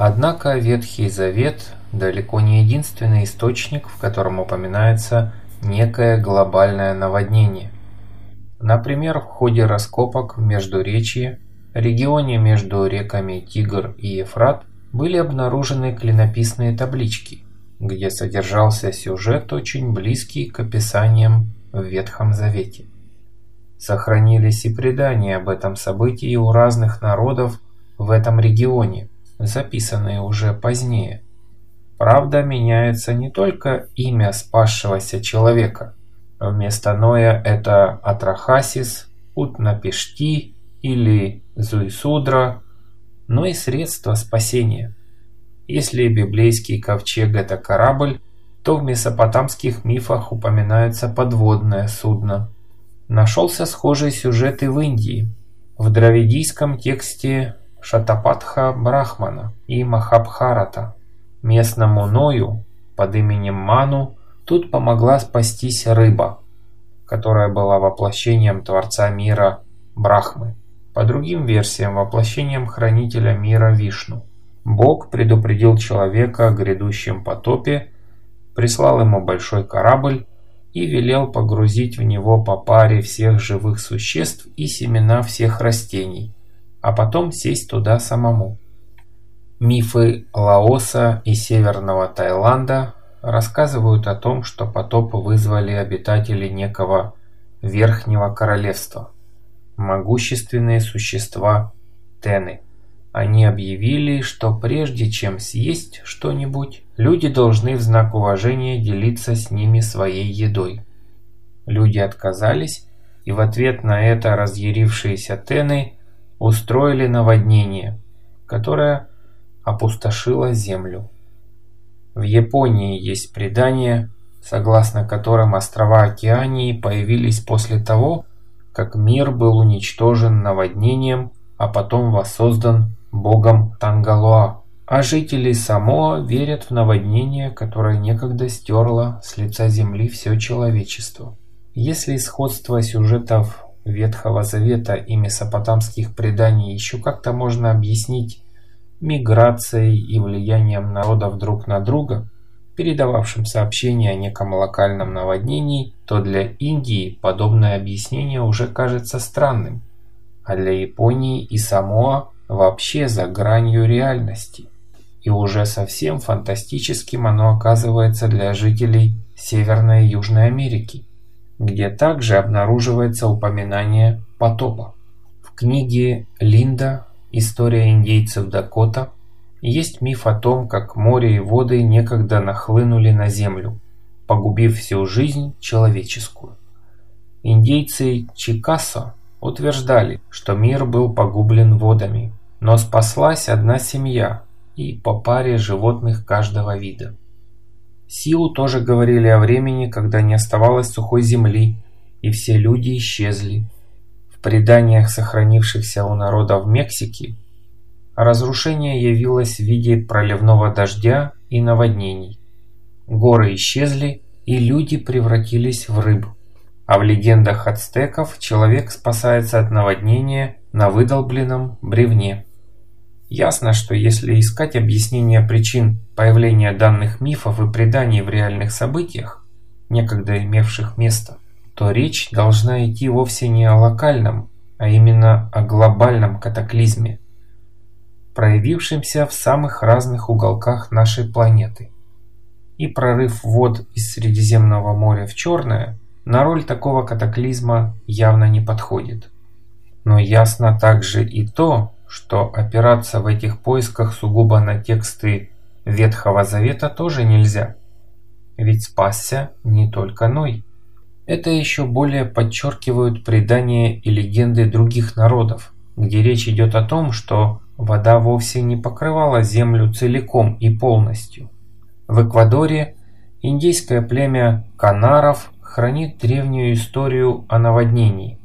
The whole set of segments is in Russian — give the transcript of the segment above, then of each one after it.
Однако Ветхий Завет далеко не единственный источник, в котором упоминается некое глобальное наводнение. Например, в ходе раскопок в Междуречье, регионе между реками Тигр и Ефрат, были обнаружены клинописные таблички, где содержался сюжет, очень близкий к описаниям в Ветхом Завете. Сохранились и предания об этом событии у разных народов в этом регионе, записанные уже позднее. Правда, меняется не только имя спасшегося человека. Вместо Ноя это Атрахасис, Утнапишти или Зуйсудра, но и средства спасения. Если библейский ковчег – это корабль, то в месопотамских мифах упоминается подводное судно – Нашелся схожий сюжет и в Индии, в дравидийском тексте Шатапатха Брахмана и Махабхарата. Местному Ною под именем Ману тут помогла спастись рыба, которая была воплощением Творца мира Брахмы, по другим версиям воплощением Хранителя мира Вишну. Бог предупредил человека о грядущем потопе, прислал ему большой корабль, и велел погрузить в него по паре всех живых существ и семена всех растений, а потом сесть туда самому. Мифы Лаоса и Северного Таиланда рассказывают о том, что потоп вызвали обитатели некого Верхнего Королевства, могущественные существа Тены. Они объявили, что прежде чем съесть что-нибудь, люди должны в знак уважения делиться с ними своей едой. Люди отказались, и в ответ на это разъярившиеся тены устроили наводнение, которое опустошило землю. В Японии есть предание, согласно которым острова Океании появились после того, как мир был уничтожен наводнением, а потом воссоздан богом Тангалуа. А жители Самоа верят в наводнение, которое некогда стерло с лица земли все человечество. Если сходство сюжетов Ветхого Завета и месопотамских преданий еще как-то можно объяснить миграцией и влиянием народов друг на друга, передававшим сообщения о неком локальном наводнении, то для Индии подобное объяснение уже кажется странным, а для Японии и Самоа вообще за гранью реальности. И уже совсем фантастическим оно оказывается для жителей Северной и Южной Америки, где также обнаруживается упоминание потопа. В книге Линда «История индейцев Дакота» есть миф о том, как море и воды некогда нахлынули на землю, погубив всю жизнь человеческую. Индейцы Чикасо утверждали, что мир был погублен водами, но спаслась одна семья и по паре животных каждого вида. Силу тоже говорили о времени, когда не оставалось сухой земли, и все люди исчезли. В преданиях, сохранившихся у народа в Мексике, разрушение явилось в виде проливного дождя и наводнений. Горы исчезли, и люди превратились в рыб. А в легендах ацтеков человек спасается от наводнения на выдолбленном бревне. Ясно, что если искать объяснение причин появления данных мифов и преданий в реальных событиях, некогда имевших место, то речь должна идти вовсе не о локальном, а именно о глобальном катаклизме, проявившемся в самых разных уголках нашей планеты. И прорыв вод из Средиземного моря в Черное на роль такого катаклизма явно не подходит. Но ясно также и то, что опираться в этих поисках сугубо на тексты Ветхого Завета тоже нельзя. Ведь спасся не только Ной. Это еще более подчеркивают предания и легенды других народов, где речь идет о том, что вода вовсе не покрывала землю целиком и полностью. В Эквадоре индейское племя Канаров хранит древнюю историю о наводнении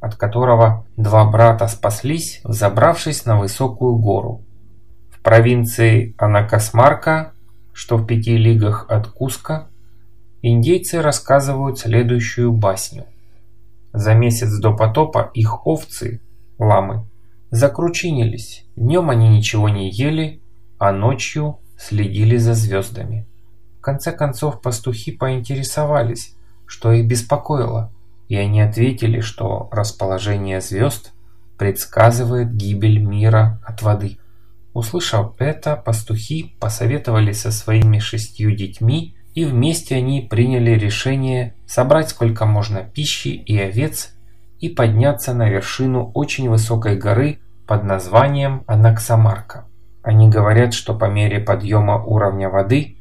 от которого два брата спаслись, взобравшись на высокую гору. В провинции Анакасмарка, что в пяти лигах от Куска, индейцы рассказывают следующую басню. За месяц до потопа их овцы, ламы, закручинились, днем они ничего не ели, а ночью следили за звездами. В конце концов пастухи поинтересовались, что их беспокоило, и они ответили, что расположение звезд предсказывает гибель мира от воды. Услышав это, пастухи посоветовали со своими шестью детьми, и вместе они приняли решение собрать сколько можно пищи и овец и подняться на вершину очень высокой горы под названием Анаксамарка. Они говорят, что по мере подъема уровня воды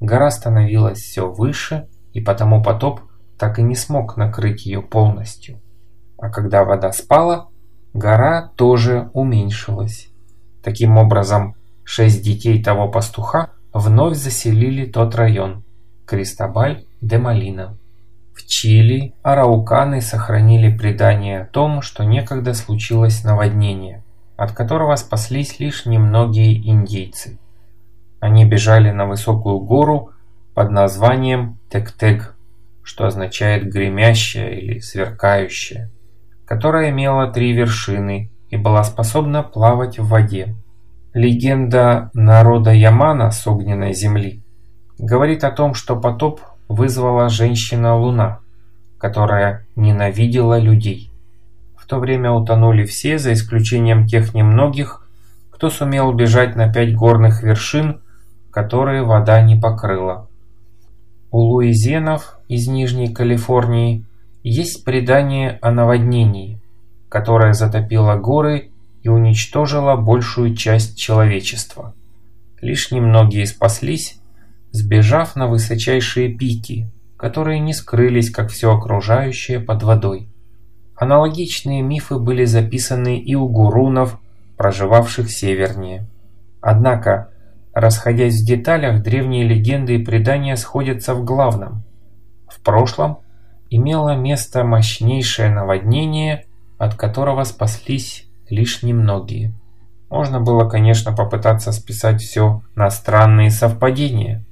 гора становилась все выше, и потому потоп так и не смог накрыть ее полностью. А когда вода спала, гора тоже уменьшилась. Таким образом, шесть детей того пастуха вновь заселили тот район – Кристобаль де Малина. В Чили арауканы сохранили предание о том, что некогда случилось наводнение, от которого спаслись лишь немногие индейцы. Они бежали на высокую гору под названием Тек-Тег, что означает «гремящая» или «сверкающая», которая имела три вершины и была способна плавать в воде. Легенда народа Ямана с огненной земли говорит о том, что потоп вызвала женщина-луна, которая ненавидела людей. В то время утонули все, за исключением тех немногих, кто сумел бежать на пять горных вершин, которые вода не покрыла. У луизенов из Нижней Калифорнии есть предание о наводнении, которое затопило горы и уничтожило большую часть человечества. Лишь немногие спаслись, сбежав на высочайшие пики, которые не скрылись, как все окружающее, под водой. Аналогичные мифы были записаны и у гурунов, проживавших севернее. Однако, расходясь в деталях, древние легенды и предания сходятся в главном. В прошлом имело место мощнейшее наводнение, от которого спаслись лишь немногие. Можно было, конечно, попытаться списать все на странные совпадения,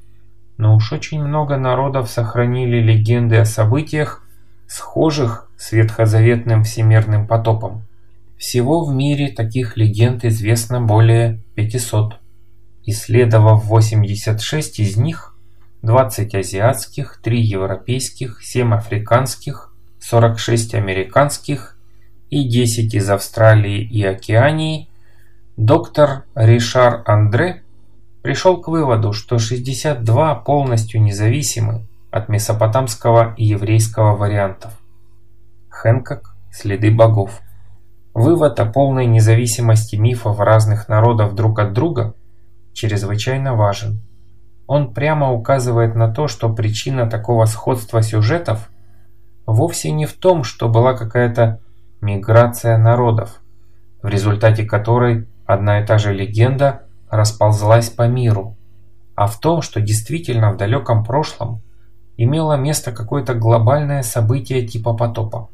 но уж очень много народов сохранили легенды о событиях, схожих с ветхозаветным всемирным потопом. Всего в мире таких легенд известно более 500. Исследовав 86 из них, 20 азиатских, 3 европейских, 7 африканских, 46 американских и 10 из Австралии и Океании, доктор Ришар Андре пришел к выводу, что 62 полностью независимы от месопотамского и еврейского вариантов. Хэнкок «Следы богов». Вывод о полной независимости мифов разных народов друг от друга чрезвычайно важен. Он прямо указывает на то, что причина такого сходства сюжетов вовсе не в том, что была какая-то миграция народов, в результате которой одна и та же легенда расползлась по миру, а в том, что действительно в далеком прошлом имело место какое-то глобальное событие типа потопа.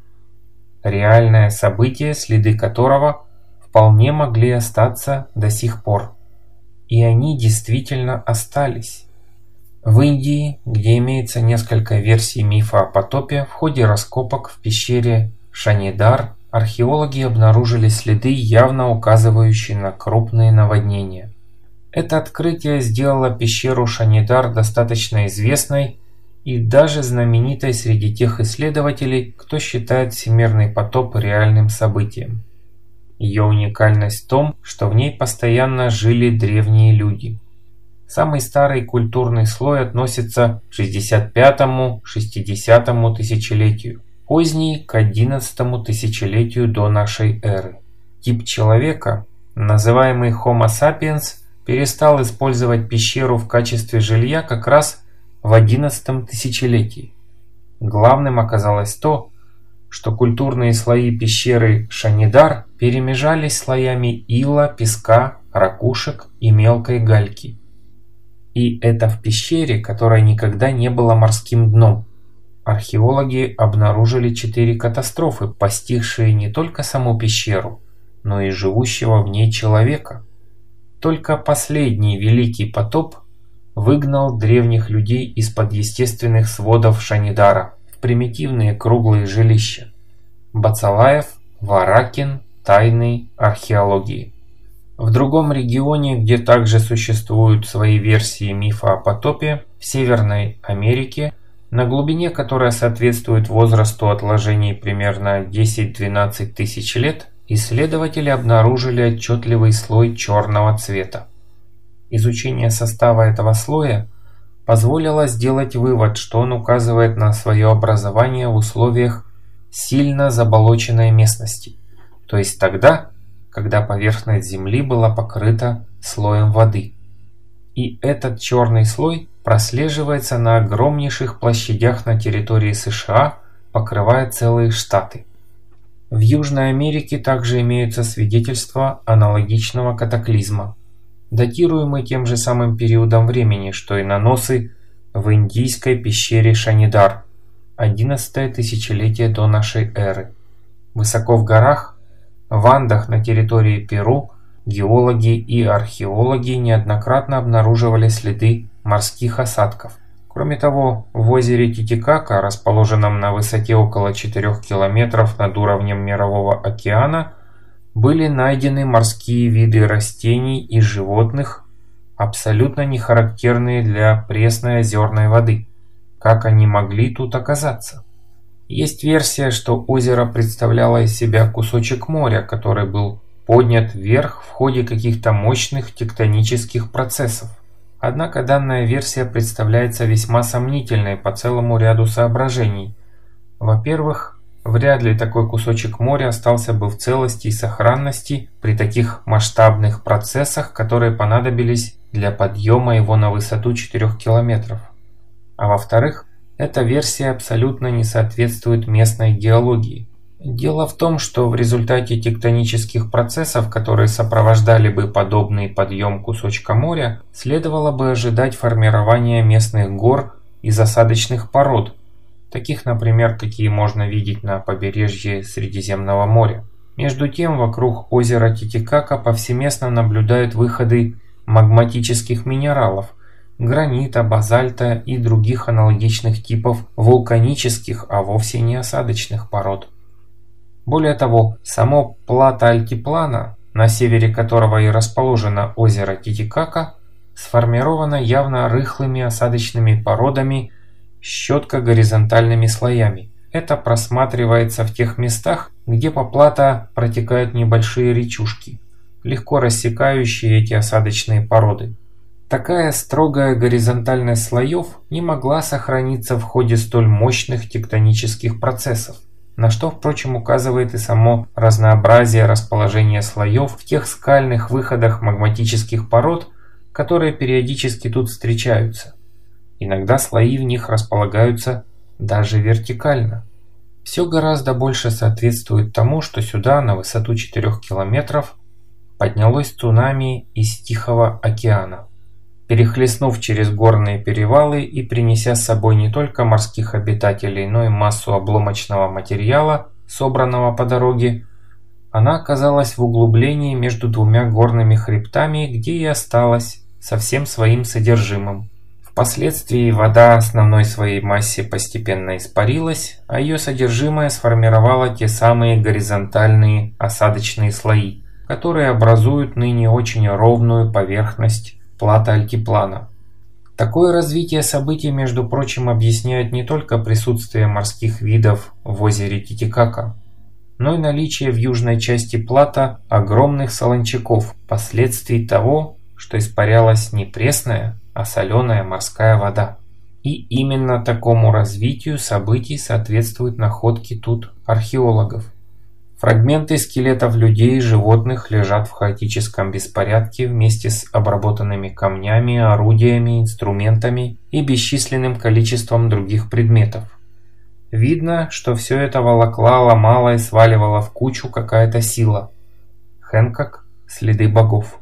Реальное событие, следы которого вполне могли остаться до сих пор. И они действительно остались. В Индии, где имеется несколько версий мифа о потопе, в ходе раскопок в пещере Шанидар археологи обнаружили следы, явно указывающие на крупные наводнения. Это открытие сделало пещеру Шанидар достаточно известной и даже знаменитой среди тех исследователей, кто считает всемирный потоп реальным событием. Ее уникальность в том, что в ней постоянно жили древние люди. Самый старый культурный слой относится к 65-60 тысячелетию, поздний к 11 тысячелетию до нашей эры. Тип человека, называемый Homo sapiens, перестал использовать пещеру в качестве жилья как раз в XI тысячелетии. Главным оказалось то, что культурные слои пещеры Шанидар перемежались слоями ила, песка, ракушек и мелкой гальки. И это в пещере, которая никогда не была морским дном. Археологи обнаружили четыре катастрофы, постигшие не только саму пещеру, но и живущего в ней человека – только последний великий потоп выгнал древних людей из-под естественных сводов Шанидара примитивные круглые жилища. Бацалаев, Варакин, Тайны археологии. В другом регионе, где также существуют свои версии мифа о потопе, в Северной Америке, на глубине, которая соответствует возрасту отложений примерно 10-12 тысяч лет, исследователи обнаружили отчетливый слой черного цвета. Изучение состава этого слоя позволило сделать вывод, что он указывает на свое образование в условиях сильно заболоченной местности, то есть тогда, когда поверхность Земли была покрыта слоем воды. И этот черный слой прослеживается на огромнейших площадях на территории США, покрывая целые штаты. В Южной Америке также имеются свидетельства аналогичного катаклизма, датируемый тем же самым периодом времени, что и наносы в индийской пещере Шанидар, 11 тысячелетие до нашей эры. Высоко в горах в Андах на территории Перу геологи и археологи неоднократно обнаруживали следы морских осадков. Кроме того, в озере Титикака, расположенном на высоте около 4 километров над уровнем Мирового океана, были найдены морские виды растений и животных, абсолютно не характерные для пресной озерной воды. Как они могли тут оказаться? Есть версия, что озеро представляло из себя кусочек моря, который был поднят вверх в ходе каких-то мощных тектонических процессов. Однако данная версия представляется весьма сомнительной по целому ряду соображений. Во-первых, вряд ли такой кусочек моря остался бы в целости и сохранности при таких масштабных процессах, которые понадобились для подъема его на высоту 4 километров. А во-вторых, эта версия абсолютно не соответствует местной геологии. Дело в том, что в результате тектонических процессов, которые сопровождали бы подобный подъем кусочка моря, следовало бы ожидать формирования местных гор и засадочных пород, таких, например, какие можно видеть на побережье Средиземного моря. Между тем, вокруг озера Титикака повсеместно наблюдают выходы магматических минералов – гранита, базальта и других аналогичных типов вулканических, а вовсе не осадочных пород. Более того, само плато альтиплана, на севере которого и расположено озеро Титикака, сформировано явно рыхлыми осадочными породами щетко-горизонтальными слоями. Это просматривается в тех местах, где по плато протекают небольшие речушки, легко рассекающие эти осадочные породы. Такая строгая горизонтальность слоев не могла сохраниться в ходе столь мощных тектонических процессов, на что, впрочем, указывает и само разнообразие расположения слоев в тех скальных выходах магматических пород, которые периодически тут встречаются. Иногда слои в них располагаются даже вертикально. Все гораздо больше соответствует тому, что сюда, на высоту 4 километров, поднялось цунами из Тихого океана перехлестнув через горные перевалы и принеся с собой не только морских обитателей, но и массу обломочного материала, собранного по дороге, она оказалась в углублении между двумя горными хребтами, где и осталась со всем своим содержимым. Впоследствии вода основной своей массе постепенно испарилась, а ее содержимое сформировало те самые горизонтальные осадочные слои, которые образуют ныне очень ровную поверхность плата альтиплана. Такое развитие событий, между прочим, объясняет не только присутствие морских видов в озере Титикака, но и наличие в южной части плата огромных солончаков, последствий того, что испарялась не пресная, а соленая морская вода. И именно такому развитию событий соответствуют находки тут археологов. Фрагменты скелетов людей и животных лежат в хаотическом беспорядке вместе с обработанными камнями, орудиями, инструментами и бесчисленным количеством других предметов. Видно, что все это волокла, ломала и сваливала в кучу какая-то сила. Хэнкок – следы богов.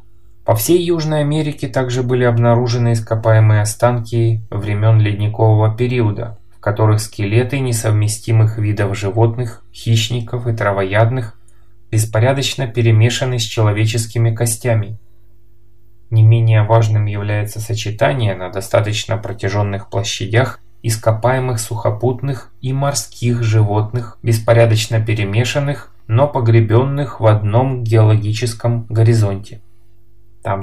По всей Южной Америке также были обнаружены ископаемые останки времен ледникового периода – которых скелеты несовместимых видов животных, хищников и травоядных беспорядочно перемешаны с человеческими костями. Не менее важным является сочетание на достаточно протяженных площадях ископаемых сухопутных и морских животных, беспорядочно перемешанных, но погребенных в одном геологическом горизонте. Tam.